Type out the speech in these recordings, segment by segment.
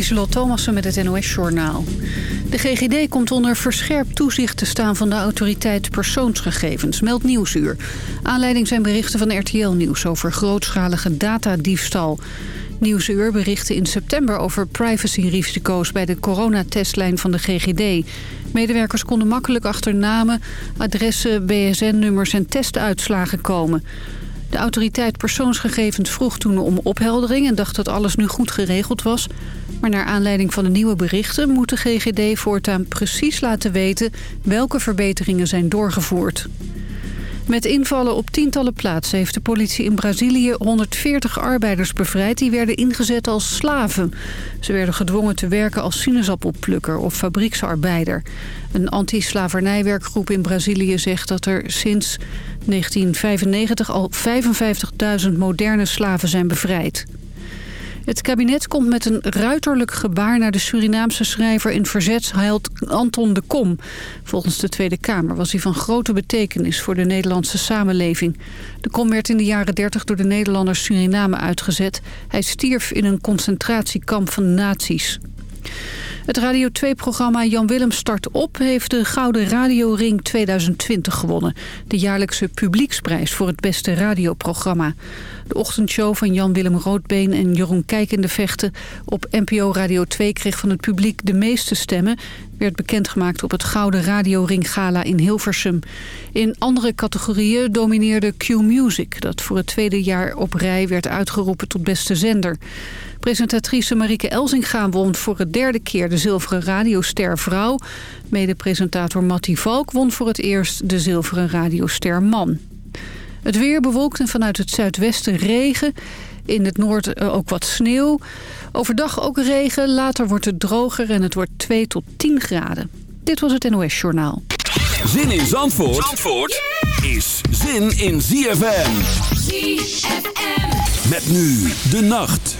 Lieselot Thomassen met het NOS-journaal. De GGD komt onder verscherpt toezicht te staan van de autoriteit persoonsgegevens, meldt Nieuwsuur. Aanleiding zijn berichten van RTL Nieuws over grootschalige datadiefstal. Nieuwsuur berichtte in september over privacyrisico's bij de coronatestlijn van de GGD. Medewerkers konden makkelijk achter namen, adressen, BSN-nummers en testuitslagen komen. De autoriteit persoonsgegevens vroeg toen om opheldering... en dacht dat alles nu goed geregeld was. Maar naar aanleiding van de nieuwe berichten... moet de GGD voortaan precies laten weten... welke verbeteringen zijn doorgevoerd. Met invallen op tientallen plaatsen heeft de politie in Brazilië 140 arbeiders bevrijd die werden ingezet als slaven. Ze werden gedwongen te werken als sinaasappelplukker of fabrieksarbeider. Een anti-slavernijwerkgroep in Brazilië zegt dat er sinds 1995 al 55.000 moderne slaven zijn bevrijd. Het kabinet komt met een ruiterlijk gebaar naar de Surinaamse schrijver in verzetsheld Anton de Kom. Volgens de Tweede Kamer was hij van grote betekenis voor de Nederlandse samenleving. De Kom werd in de jaren 30 door de Nederlanders Suriname uitgezet. Hij stierf in een concentratiekamp van nazi's. Het Radio 2-programma Jan Willem start op heeft de Gouden Radioring 2020 gewonnen. De jaarlijkse publieksprijs voor het beste radioprogramma. De ochtendshow van Jan Willem Roodbeen en Jeroen Kijk in de Vechten op NPO Radio 2 kreeg van het publiek de meeste stemmen werd bekendgemaakt op het Gouden Radio Ring Gala in Hilversum. In andere categorieën domineerde Q-Music... dat voor het tweede jaar op rij werd uitgeroepen tot beste zender. Presentatrice Marieke Elzinga won voor het derde keer de zilveren radioster vrouw. Mede-presentator Mattie Valk won voor het eerst de zilveren radioster man. Het weer bewolkt en vanuit het zuidwesten regen. In het noorden eh, ook wat sneeuw. Overdag ook regen, later wordt het droger en het wordt 2 tot 10 graden. Dit was het NOS Journaal. Zin in Zandvoort, Zandvoort is zin in ZFM. ZFM. Met nu de nacht.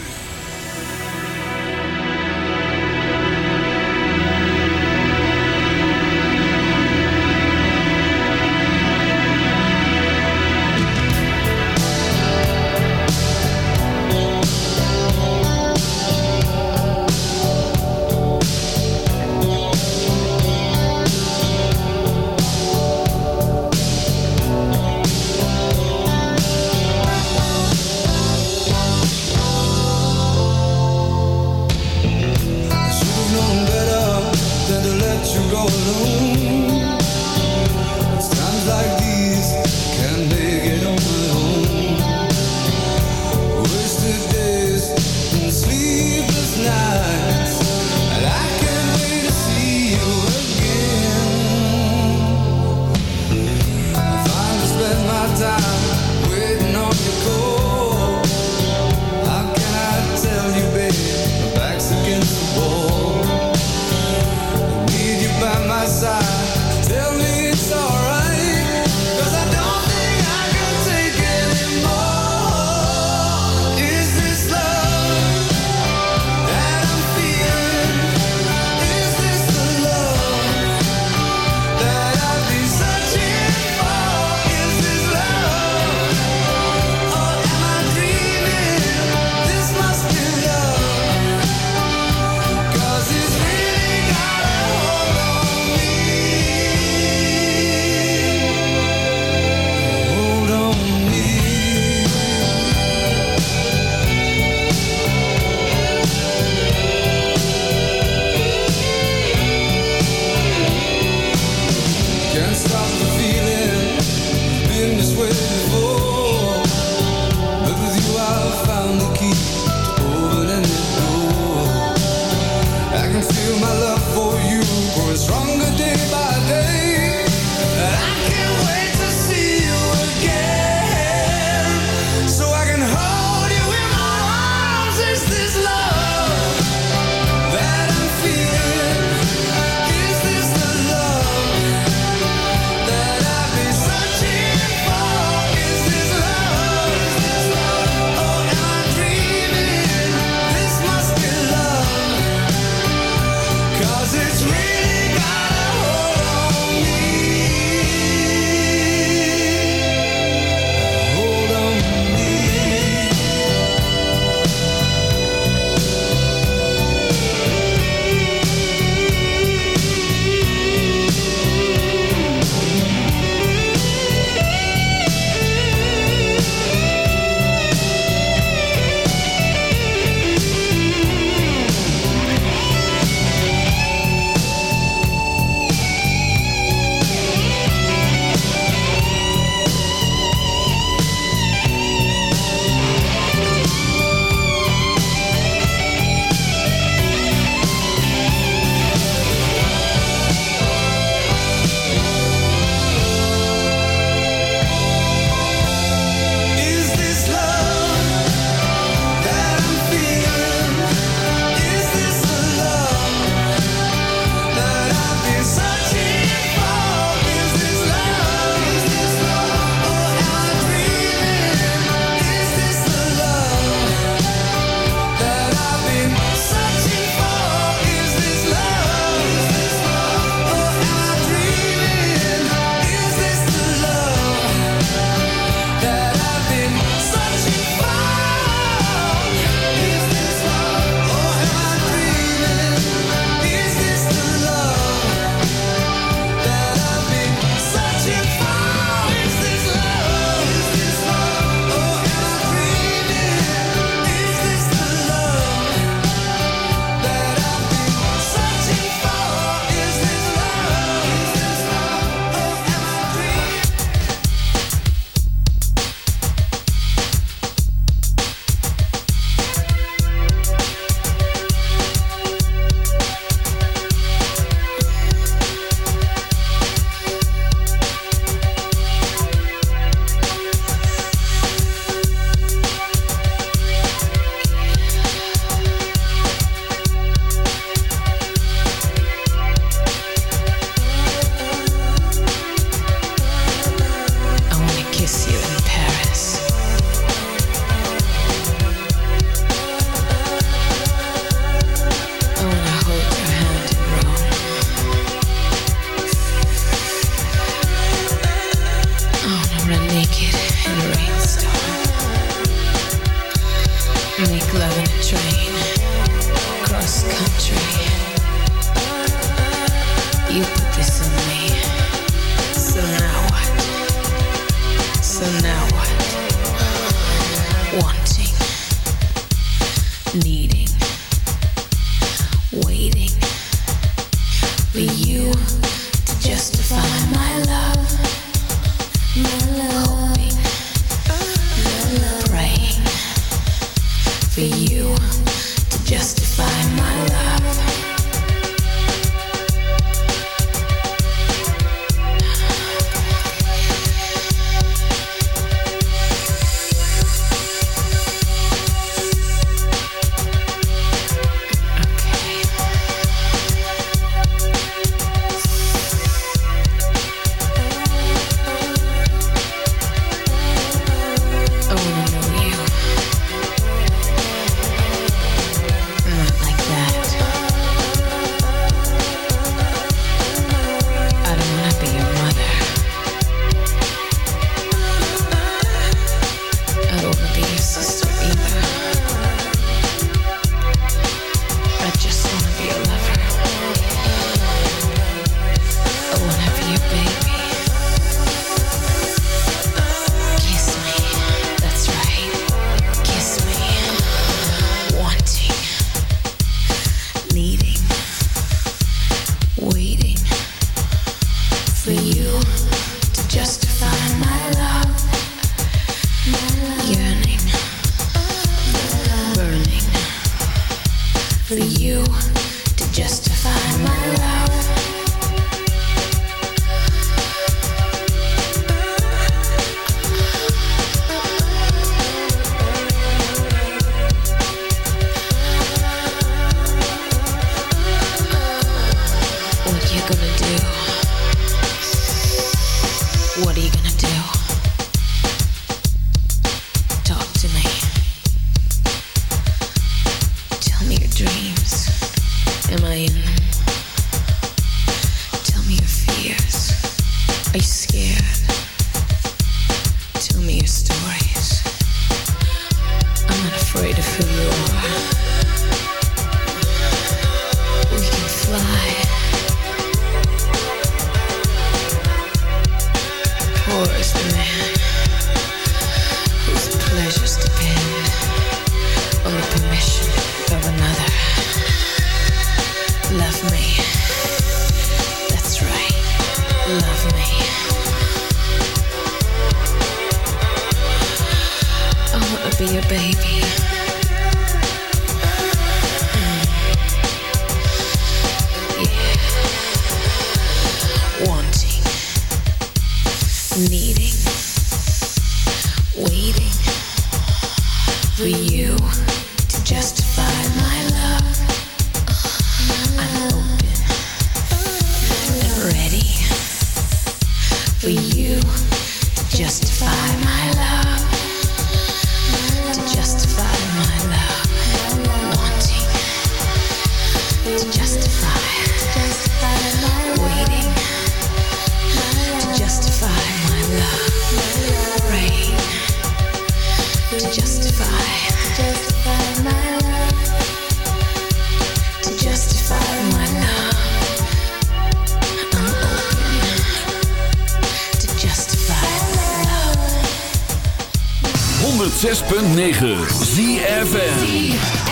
106.9 ZFN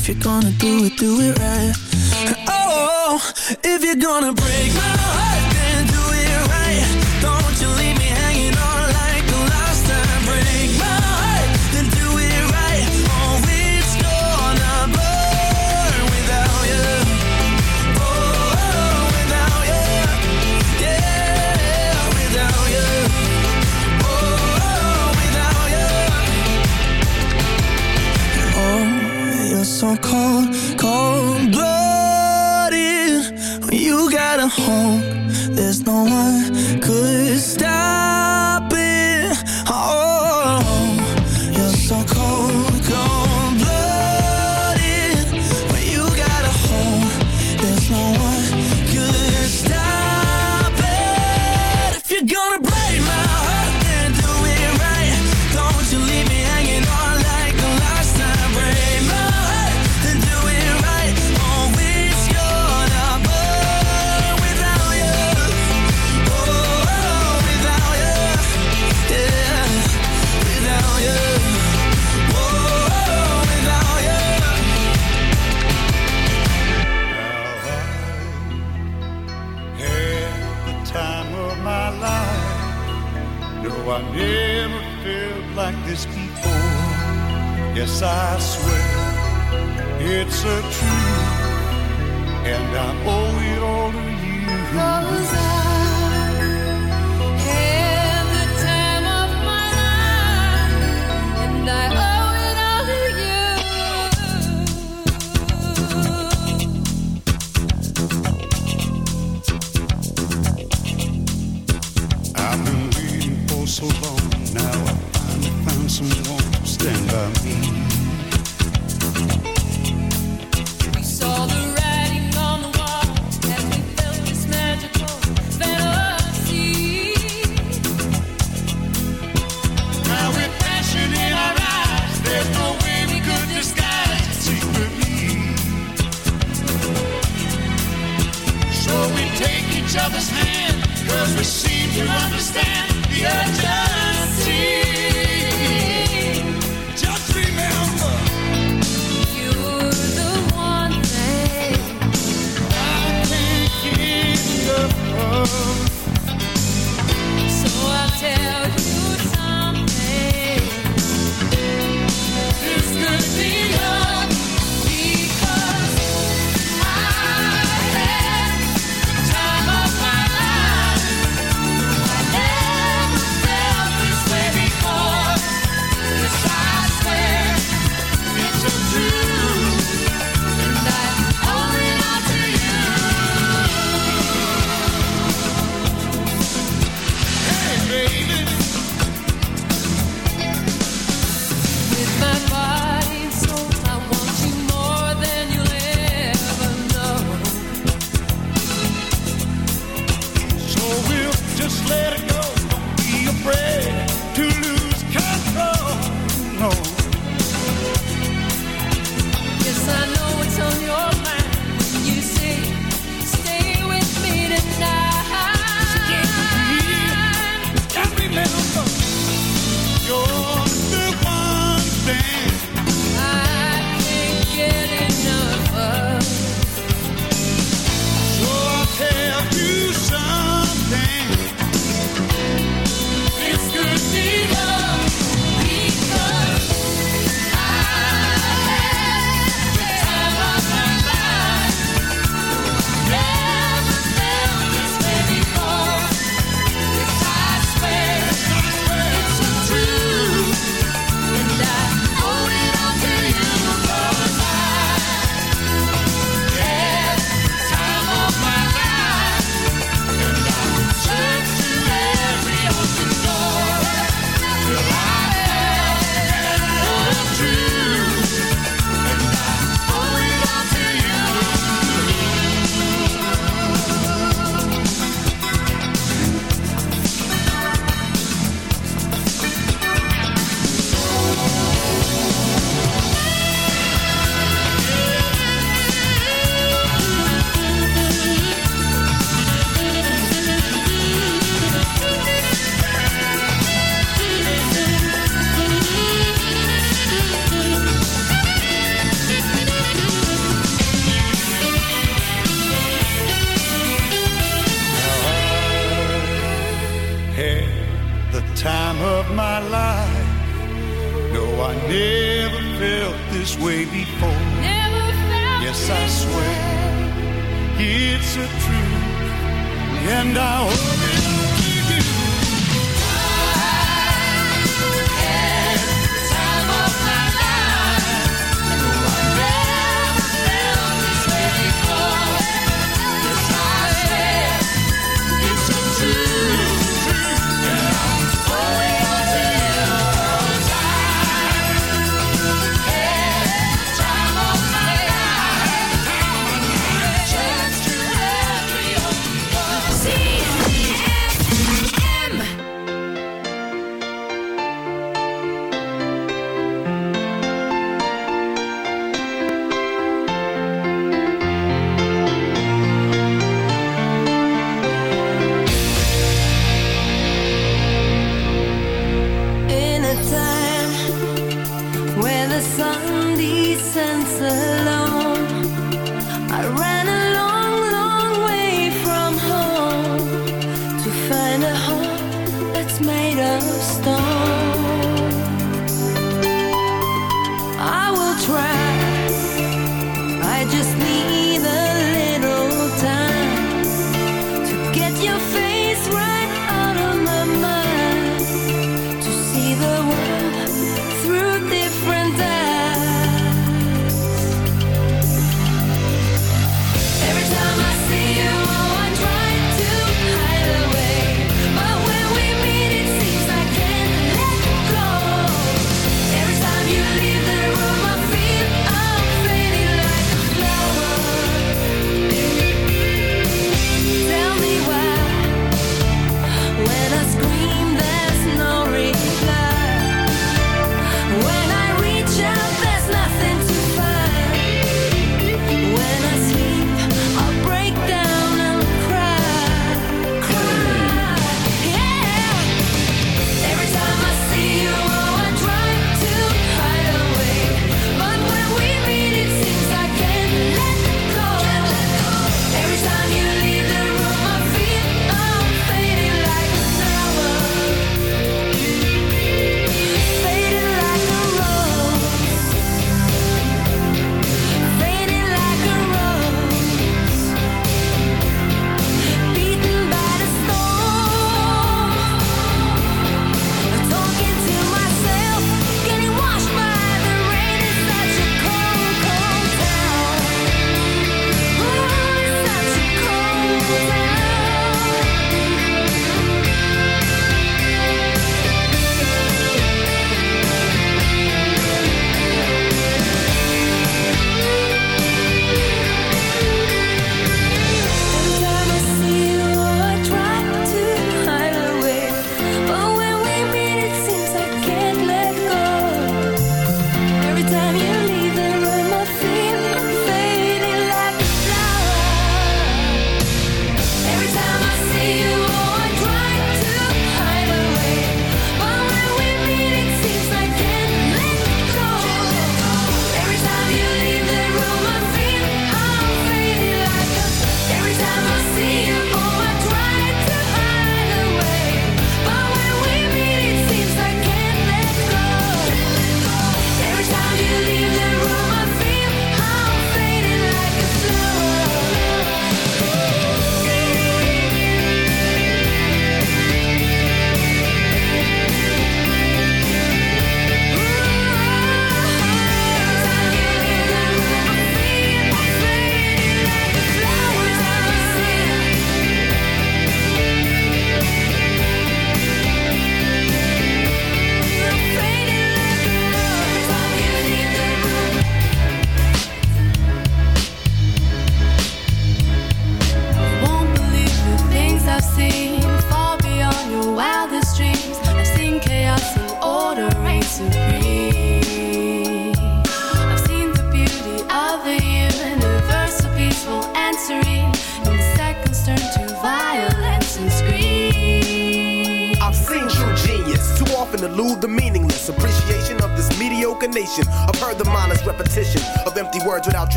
If you're gonna do it, do it right. Oh, if you're gonna break my heart. so cold, cold blooded. You got a home Yes, I swear it's a truth, and I owe it all to you. Cause I so long. Now I finally found someone to stand by me.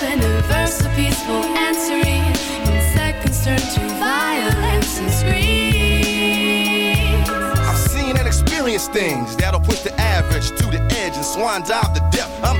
The universe, so peaceful and. In seconds turn to violence and screams. I've seen and experienced things that'll push the average to the edge and swan dive the depth.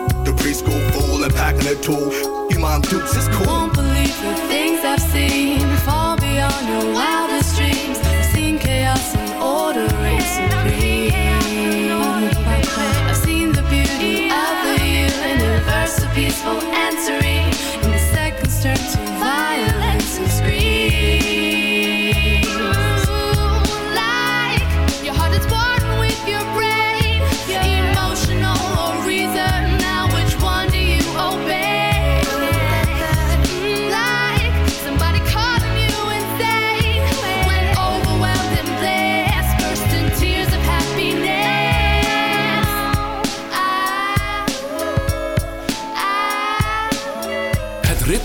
The preschool fool and packing a tool. Your mom dukes is cool. Won't believe the things I've seen far beyond your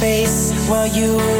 Face while you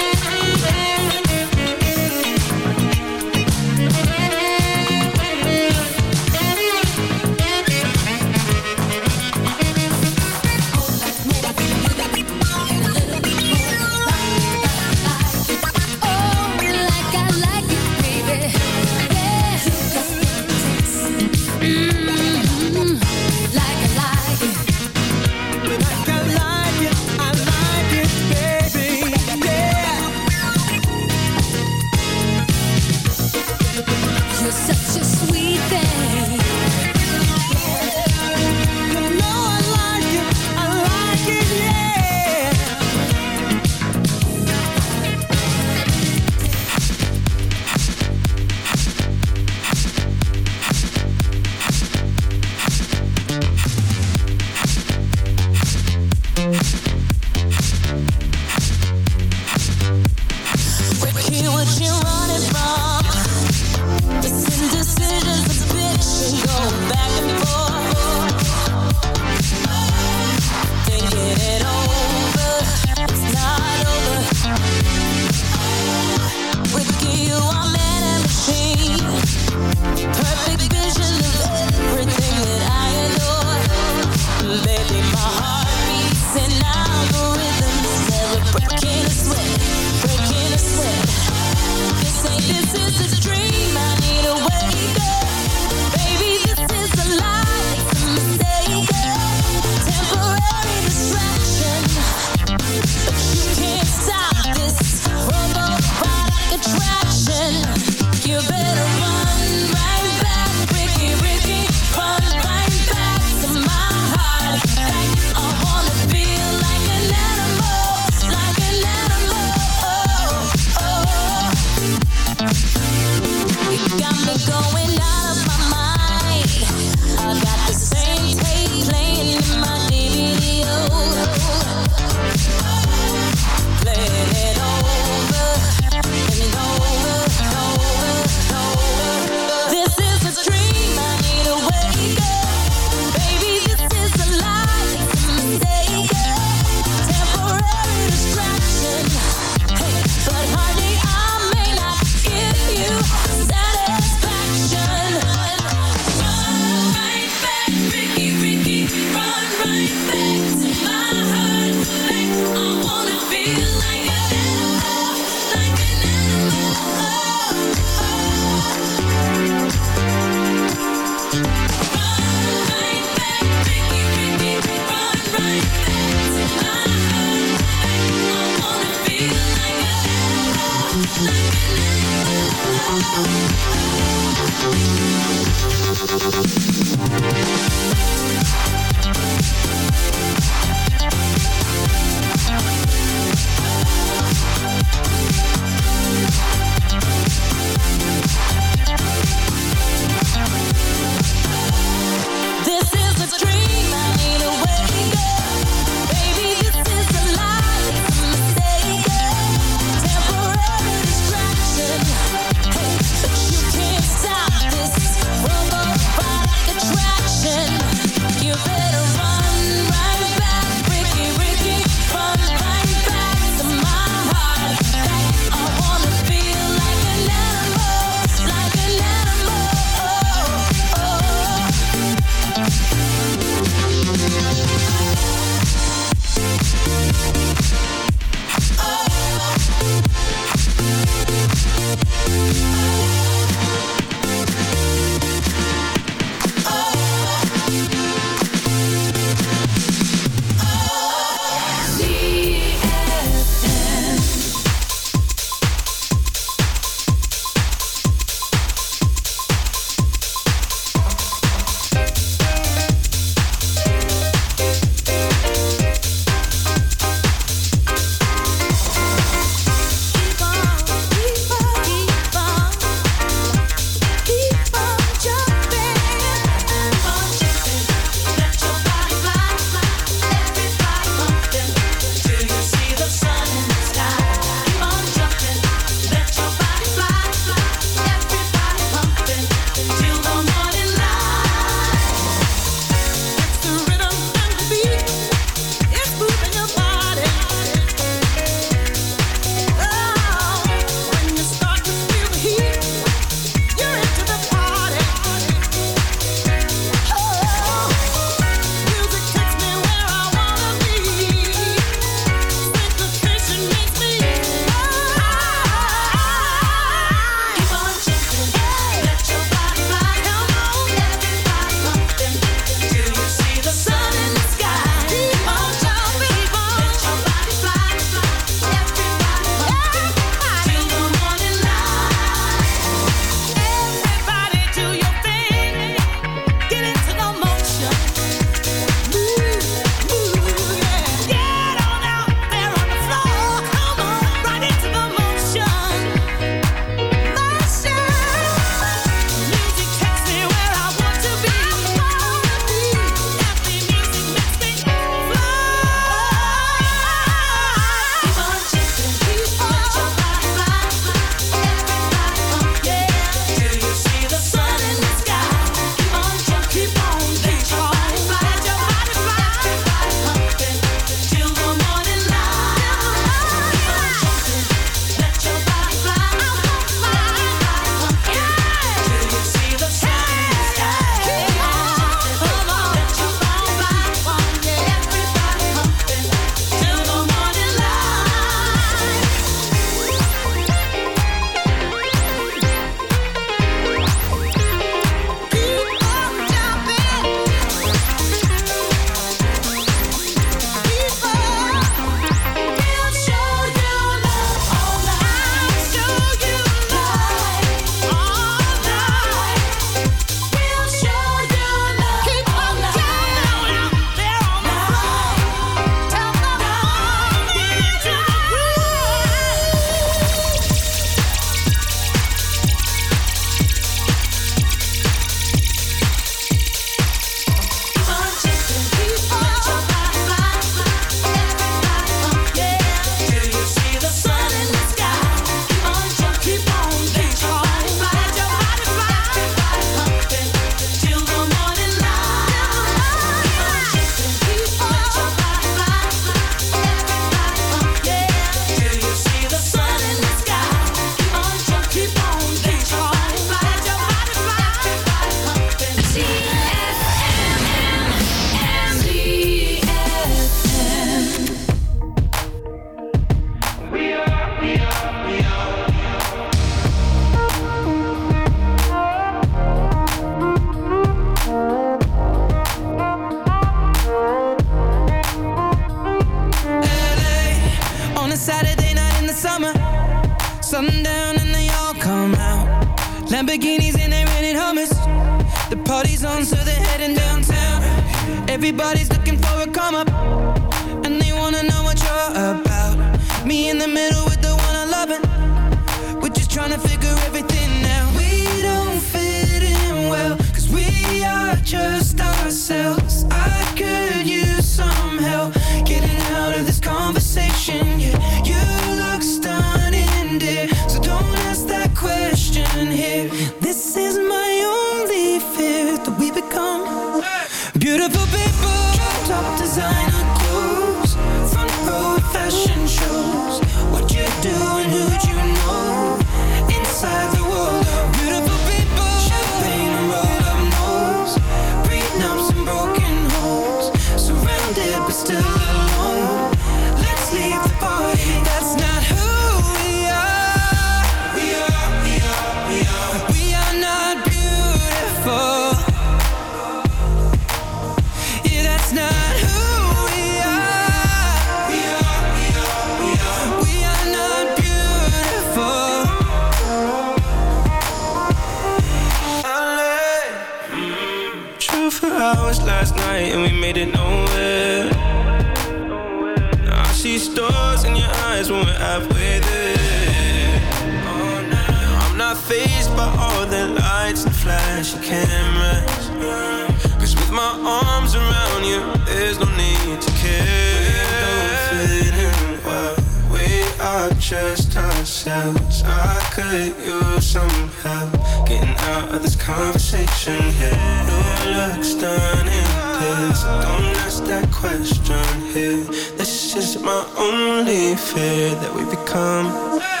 could use some help getting out of this conversation here. No looks done in this. Don't ask that question here. This is my only fear that we become.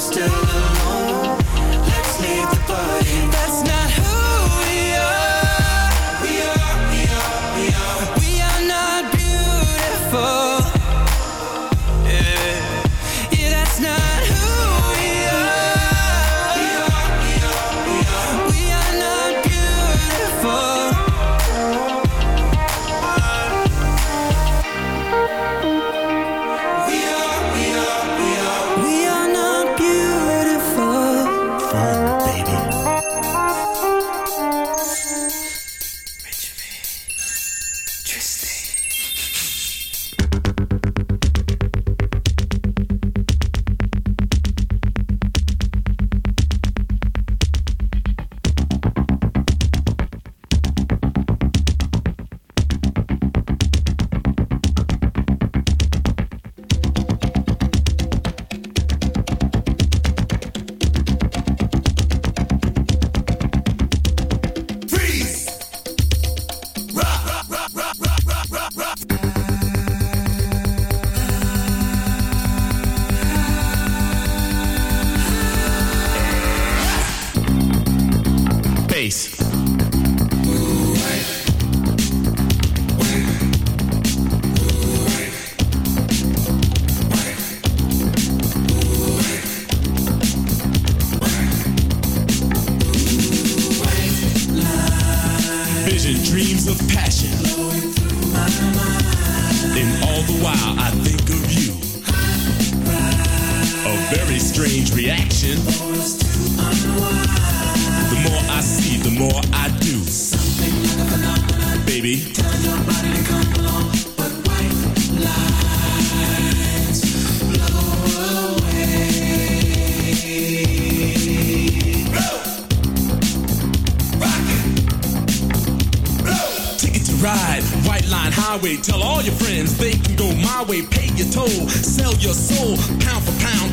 still baby. ride. White line highway, tell all your friends they can go my way. Pay your toll, sell your soul, pound for pound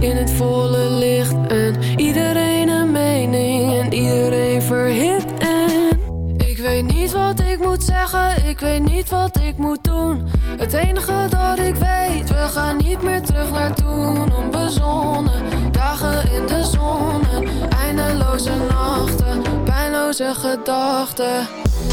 in het volle licht. En iedereen een mening en iedereen verhit. En ik weet niet wat ik moet zeggen, ik weet niet wat ik moet doen. Het enige dat ik weet, we gaan niet meer terug naar toen. Onbezonnen, dagen in de zon. Eindeloze nachten, pijnloze gedachten.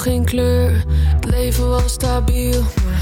geen kleur, het leven was stabiel.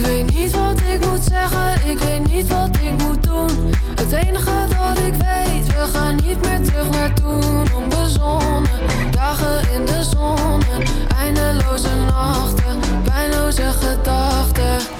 ik weet niet wat ik moet zeggen, ik weet niet wat ik moet doen. Het enige dat ik weet, we gaan niet meer terug naar toen. Onbezonnen, dagen in de zon, eindeloze nachten, pijnloze gedachten.